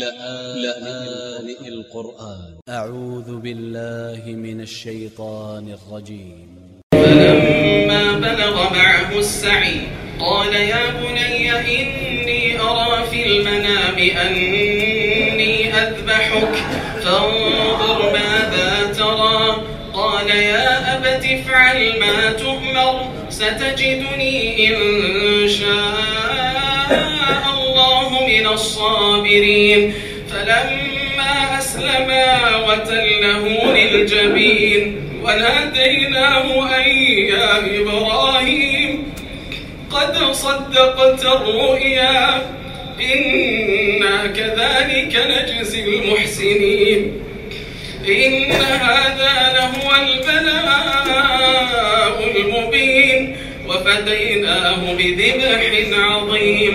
لآن القرآن. أ ع و ذ ب ا ل ل ه من ا ل ش ي ط ا ن ا ل ج ي م فلما بلغ معه السعي قال يا بني إني أرى في المنام أني أذبحك فانظر ماذا ترى. قال يا أبت افعل ما تؤمر ستجدني إن شاء الله من الصابرين. فلما أسلما وتله للجبين وناديناه أن يا إبراهيم قد صدقت الرؤيا. إنا كذلك نجزي المحسنين. إن هذا لهو البلاء المبين. وفديناه بذبح عظيم.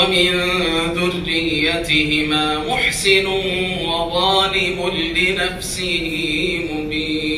ومن ذريتهما محسن وظالم لنفسه مبين.